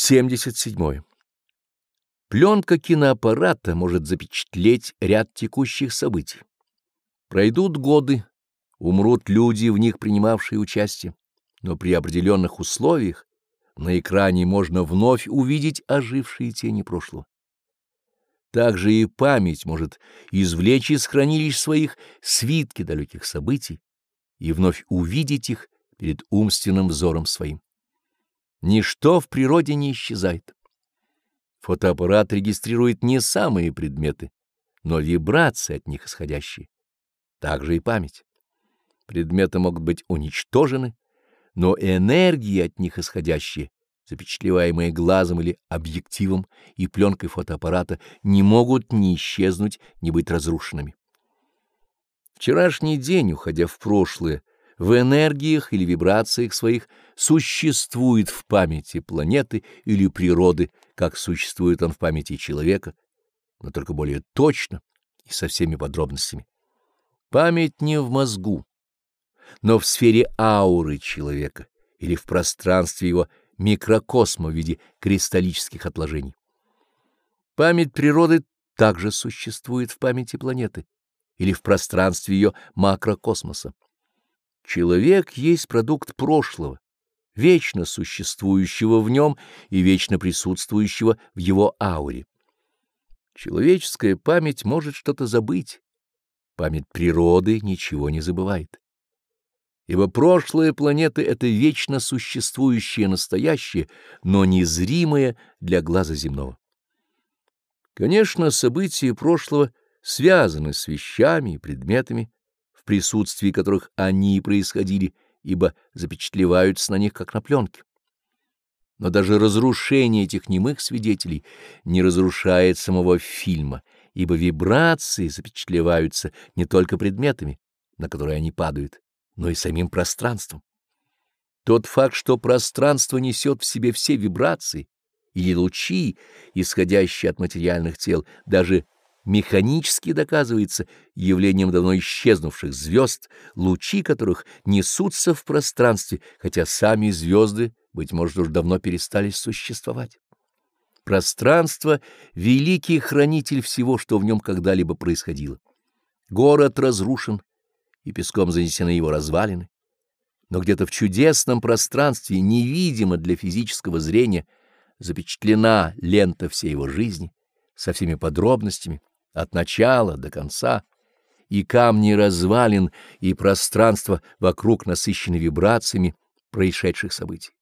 77. Пленка киноаппарата может запечатлеть ряд текущих событий. Пройдут годы, умрут люди, в них принимавшие участие, но при определенных условиях на экране можно вновь увидеть ожившие тени прошлого. Также и память может извлечь из хранилищ своих свитки далеких событий и вновь увидеть их перед умственным взором своим. Ничто в природе не исчезает. Фотоаппарат регистрирует не самые предметы, но вибрации от них исходящие. Также и память. Предметы могут быть уничтожены, но энергии от них исходящие, запечатлеваемые глазом или объективом и пленкой фотоаппарата, не могут ни исчезнуть, ни быть разрушенными. Вчерашний день, уходя в прошлое, в энергиях или вибрациях своих существует в памяти планеты или природы, как существует он в памяти человека, но только более точно и со всеми подробностями. Память не в мозгу, но в сфере ауры человека или в пространстве его микрокосма в виде кристаллических отложений. Память природы также существует в памяти планеты или в пространстве ее макрокосмоса. Человек есть продукт прошлого, вечно существующего в нем и вечно присутствующего в его ауре. Человеческая память может что-то забыть, память природы ничего не забывает. Ибо прошлое планеты — это вечно существующее настоящее, но незримое для глаза земного. Конечно, события прошлого связаны с вещами и предметами, присутствии которых они происходили, ибо запечатлеваются на них, как на пленке. Но даже разрушение этих немых свидетелей не разрушает самого фильма, ибо вибрации запечатлеваются не только предметами, на которые они падают, но и самим пространством. Тот факт, что пространство несет в себе все вибрации или лучи, исходящие от материальных тел, даже механически доказывается явлением давно исчезнувших звезд, лучи которых несутся в пространстве, хотя сами звезды, быть может, уж давно перестали существовать. Пространство — великий хранитель всего, что в нем когда-либо происходило. Город разрушен, и песком занесены его развалины, но где-то в чудесном пространстве, невидимо для физического зрения, запечатлена лента всей его жизни со всеми подробностями, от начала до конца, и камни развалин, и пространство вокруг насыщены вибрациями происшедших событий.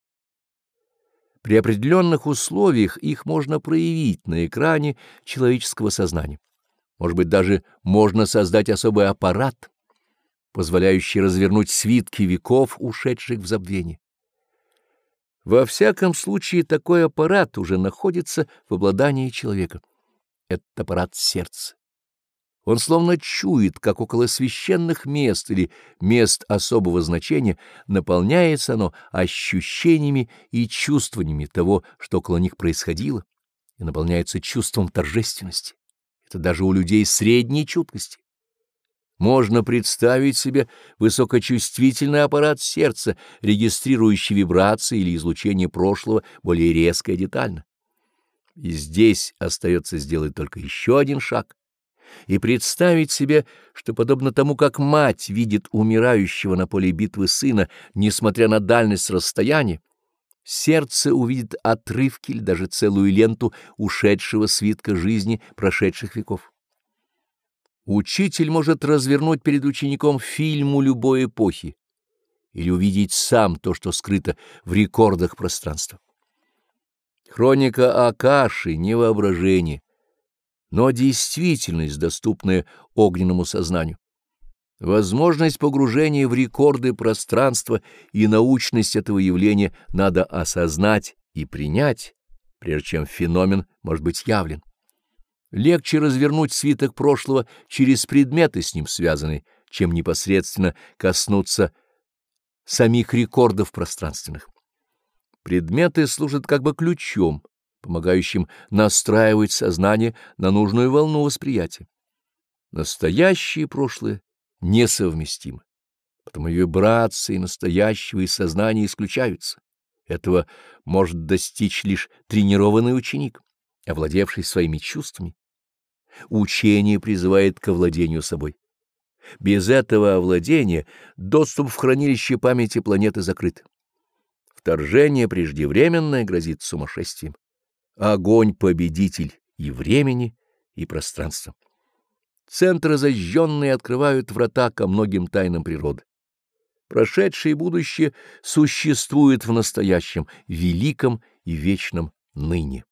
При определенных условиях их можно проявить на экране человеческого сознания. Может быть, даже можно создать особый аппарат, позволяющий развернуть свитки веков, ушедших в забвение. Во всяком случае, такой аппарат уже находится в обладании человека этот аппарат сердца. Он словно чует, как около священных мест или мест особого значения наполняется оно ощущениями и чувствованиями того, что около них происходило, и наполняется чувством торжественности. Это даже у людей средней чуткости. Можно представить себе высокочувствительный аппарат сердца, регистрирующий вибрации или излучение прошлого более резко и детально. И здесь остается сделать только еще один шаг и представить себе, что, подобно тому, как мать видит умирающего на поле битвы сына, несмотря на дальность расстояния, сердце увидит отрывки или даже целую ленту ушедшего свитка жизни прошедших веков. Учитель может развернуть перед учеником фильму любой эпохи или увидеть сам то, что скрыто в рекордах пространства. Хроника Акаши — не воображение, но действительность, доступная огненному сознанию. Возможность погружения в рекорды пространства и научность этого явления надо осознать и принять, прежде чем феномен может быть явлен. Легче развернуть свиток прошлого через предметы с ним связанные, чем непосредственно коснуться самих рекордов пространственных. Предметы служат как бы ключом, помогающим настраивать сознание на нужную волну восприятия. Настоящее и прошлое несовместимы, потому вибрации настоящего и сознания исключаются, Этого может достичь лишь тренированный ученик, овладевший своими чувствами. Учение призывает к овладению собой. Без этого овладения доступ в хранилище памяти планеты закрыт. Вторжение преждевременное грозит сумасшествием. Огонь — победитель и времени, и пространства. Центры зажженные открывают врата ко многим тайнам природы. Прошедшее и будущее существует в настоящем, великом и вечном ныне.